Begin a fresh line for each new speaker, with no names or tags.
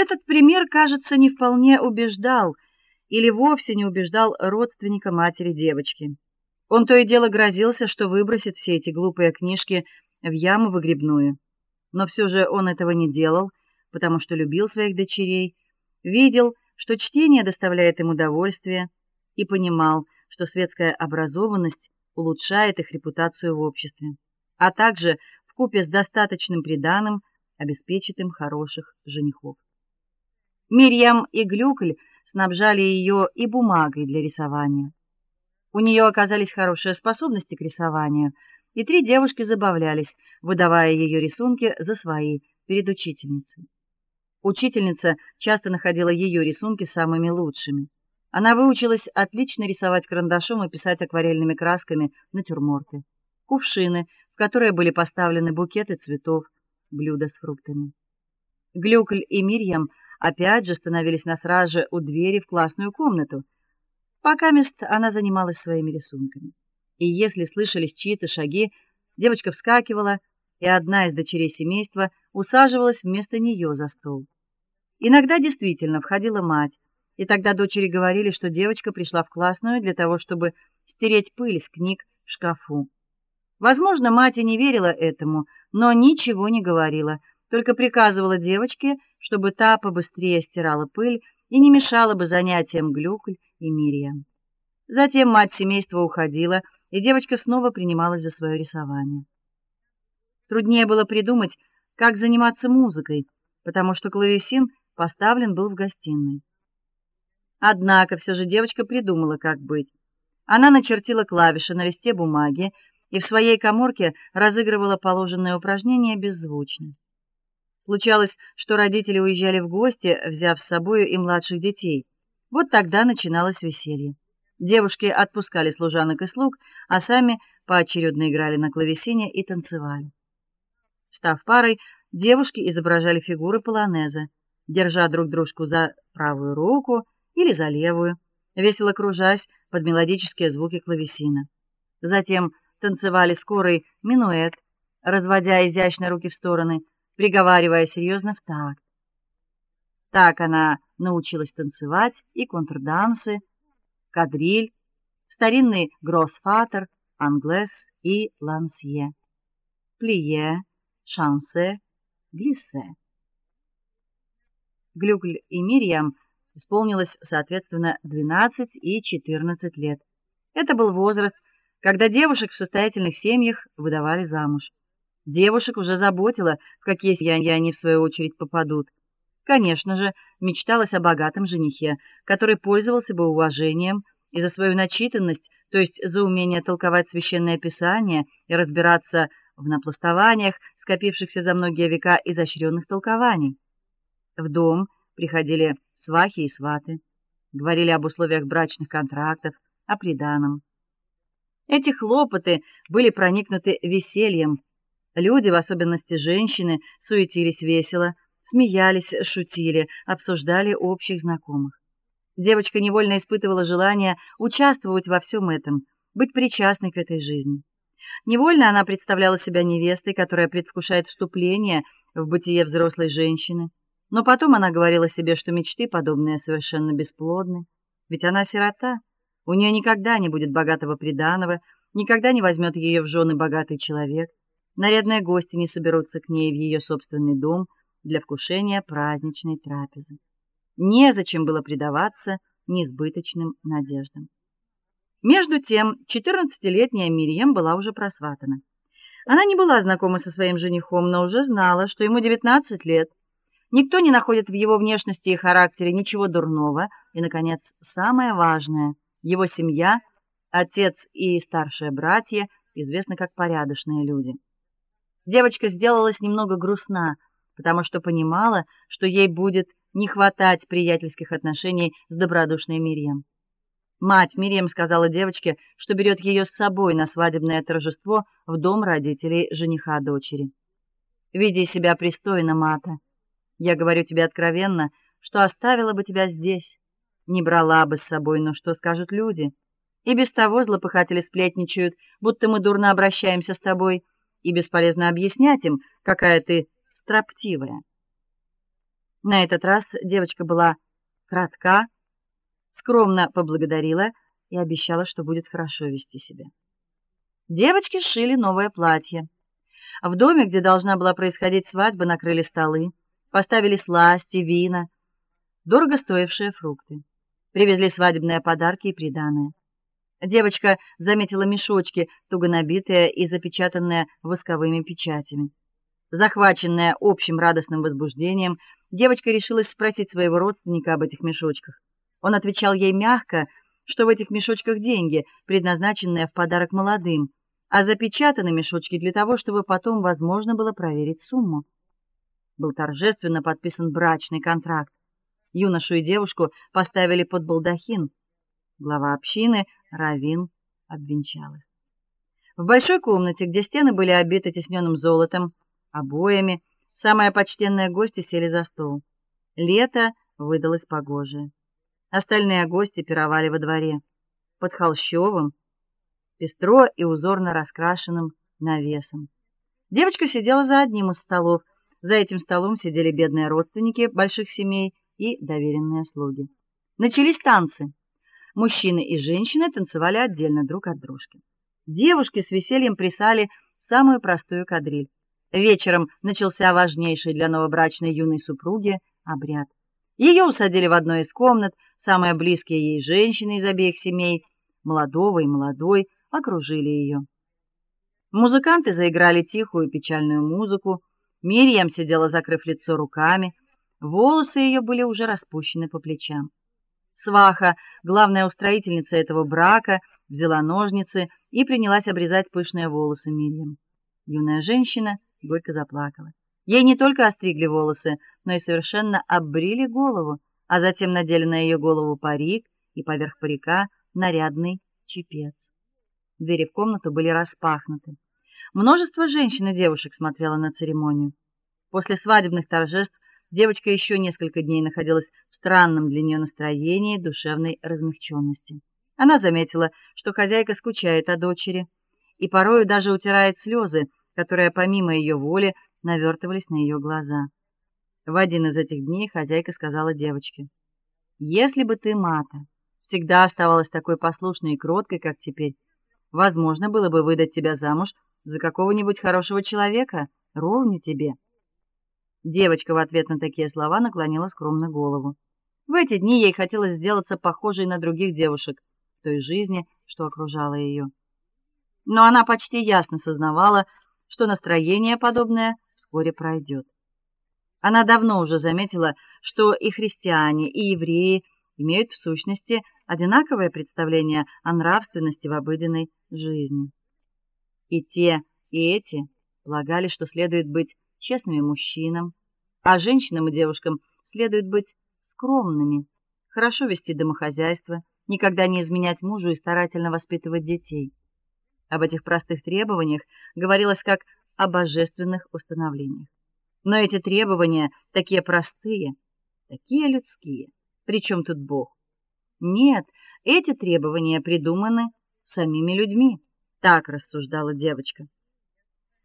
Этот пример, кажется, не вполне убеждал или вовсе не убеждал родственника матери девочки. Он то и дело грозился, что выбросит все эти глупые книжки в яму выгребную. Но все же он этого не делал, потому что любил своих дочерей, видел, что чтение доставляет им удовольствие, и понимал, что светская образованность улучшает их репутацию в обществе, а также вкупе с достаточным приданым обеспечит им хороших женихов. Мирьям и Глюкль снабжали ее и бумагой для рисования. У нее оказались хорошие способности к рисованию, и три девушки забавлялись, выдавая ее рисунки за свои перед учительницей. Учительница часто находила ее рисунки самыми лучшими. Она выучилась отлично рисовать карандашом и писать акварельными красками натюрморты, кувшины, в которые были поставлены букеты цветов, блюда с фруктами. Глюкль и Мирьям опять же становились на страже у двери в классную комнату, пока мест она занималась своими рисунками. И если слышались чьи-то шаги, девочка вскакивала, и одна из дочерей семейства усаживалась вместо нее за стол. Иногда действительно входила мать, и тогда дочери говорили, что девочка пришла в классную для того, чтобы стереть пыль с книг в шкафу. Возможно, мать и не верила этому, но ничего не говорила, только приказывала девочке, чтобы та побыстрее стирала пыль и не мешала бы занятиям Глюкль и Мириам. Затем мать семейства уходила, и девочка снова принималась за свое рисование. Труднее было придумать, как заниматься музыкой, потому что клавесин поставлен был в гостиной. Однако все же девочка придумала, как быть. Она начертила клавиши на листе бумаги и в своей каморке разыгрывала положенные упражнения беззвучно. Случалось, что родители уезжали в гости, взяв с собой и младших детей. Вот тогда начиналось веселье. Девушки отпускали служанок и слуг, а сами поочередно играли на клавесине и танцевали. Став парой, девушки изображали фигуры полонеза, держа друг дружку за правую руку или за левую, весело кружась под мелодические звуки клавесина. Затем танцевали скорый минуэт, разводя изящно руки в стороны, приговаривая серьезно в такт. Так она научилась танцевать и контрдансы, кадриль, старинный гроссфатер, англес и лансье, плие, шансе, глиссе. Глюкль и Мирьям исполнилось соответственно 12 и 14 лет. Это был возраст, когда девушек в состоятельных семьях выдавали замуж. Девушек уже заботило, в какие семьи они в свою очередь попадут. Конечно же, мечталось о богатом женихе, который пользовался бы уважением и за свою начитанность, то есть за умение толковать священное писание и разбираться в напластованиях, скопившихся за многие века изощренных толкований. В дом приходили свахи и сваты, говорили об условиях брачных контрактов, о приданом. Эти хлопоты были проникнуты весельем. Люди, в особенности женщины, суетились весело, смеялись, шутили, обсуждали общих знакомых. Девочка невольно испытывала желание участвовать во всем этом, быть причастной к этой жизни. Невольно она представляла себя невестой, которая предвкушает вступление в бытие взрослой женщины. Но потом она говорила себе, что мечты подобные совершенно бесплодны, ведь она сирота. У нее никогда не будет богатого приданого, никогда не возьмет ее в жены богатый человек. Нарядные гости не соберутся к ней в ее собственный дом для вкушения праздничной трапезы. Незачем было предаваться несбыточным надеждам. Между тем, 14-летняя Мирьям была уже просватана. Она не была знакома со своим женихом, но уже знала, что ему 19 лет. Никто не находит в его внешности и характере ничего дурного, и наконец, самое важное его семья, отец и старшие братья известны как порядочные люди. Девочка сделалась немного грустна, потому что понимала, что ей будет не хватать приятельских отношений с добродушной Мирьям. Мать Мирьям сказала девочке, что берет ее с собой на свадебное торжество в дом родителей жениха дочери. Веди себя пристойно, Мата. Я говорю тебе откровенно, что оставила бы тебя здесь не брала бы с собой, но что скажут люди? И без того злопыхатели сплетничают, будто мы дурно обращаемся с тобой, и бесполезно объяснять им, какая ты строптивая. На этот раз девочка была кратка, скромно поблагодарила и обещала, что будет хорошо вести себя. Девочки сшили новое платье. В доме, где должна была происходить свадьба, накрыли столы, поставили сласти, вина, дорого стоившие фрукты. Привезли свадебные подарки и приданое. Девочка заметила мешочки, туго набитые и запечатанные восковыми печатями. Захваченная общим радостным возбуждением, девочка решилась спросить своего родственника об этих мешочках. Он отвечал ей мягко, что в этих мешочках деньги, предназначенные в подарок молодым, а запечатаны мешочки для того, чтобы потом возможно было проверить сумму. Был торжественно подписан брачный контракт. Юношу и девушку поставили под балдахин. Глава общины Равин обвенчал их. В большой комнате, где стены были обиты тисненным золотом, обоями, самые почтенные гости сели за стол. Лето выдалось погожее. Остальные гости пировали во дворе под холщовым, пестро и узорно раскрашенным навесом. Девочка сидела за одним из столов. За этим столом сидели бедные родственники больших семей и доверенные слуги. Начались танцы. Мужчины и женщины танцевали отдельно друг от дружки. Девушки с весельем плясали самую простую кадриль. Вечером начался важнейший для новобрачной юной супруги обряд. Ее усадили в одной из комнат, самые близкие ей женщины из обеих семей, молодого и молодой, окружили ее. Музыканты заиграли тихую печальную музыку. Мирьям сидела, закрыв лицо руками, волосы ее были уже распущены по плечам. Сваха, главная устроительница этого брака, взяла ножницы и принялась обрезать пышные волосы Мирьям. Юная женщина горько заплакала. Ей не только остригли волосы, но и совершенно обрили голову, а затем надели на ее голову парик и поверх парика нарядный чепец. Двери в комнату были распахнуты. Множество женщин и девушек смотрело на церемонию. После свадебных торжеств девочка еще несколько дней находилась в странном для нее настроении душевной размягченности. Она заметила, что хозяйка скучает о дочери и порою даже утирает слезы, которые помимо ее воли навертывались на ее глаза. В один из этих дней хозяйка сказала девочке: "Если бы ты, Мата, всегда оставалась такой послушной и кроткой, как теперь, возможно было бы выдать тебя замуж за какого-нибудь хорошего человека, ровню тебе". Девочка в ответ на такие слова наклонила скромно голову. В эти дни ей хотелось сделаться похожей на других девушек в той жизни, что окружала ее. Но она почти ясно сознавала, что настроение подобное вскоре пройдет. Она давно уже заметила, что и христиане, и евреи имеют в сущности одинаковое представление о нравственности в обыденной жизни. И те, и эти полагали, что следует быть честными мужчинам, а женщинам и девушкам следует быть скромными, хорошо вести домохозяйство, никогда не изменять мужу и старательно воспитывать детей. Об этих простых требованиях говорилось как о божественных установлениях. Но эти требования такие простые, такие людские. Причем тут Бог? Нет, эти требования придуманы самими людьми, так рассуждала девочка.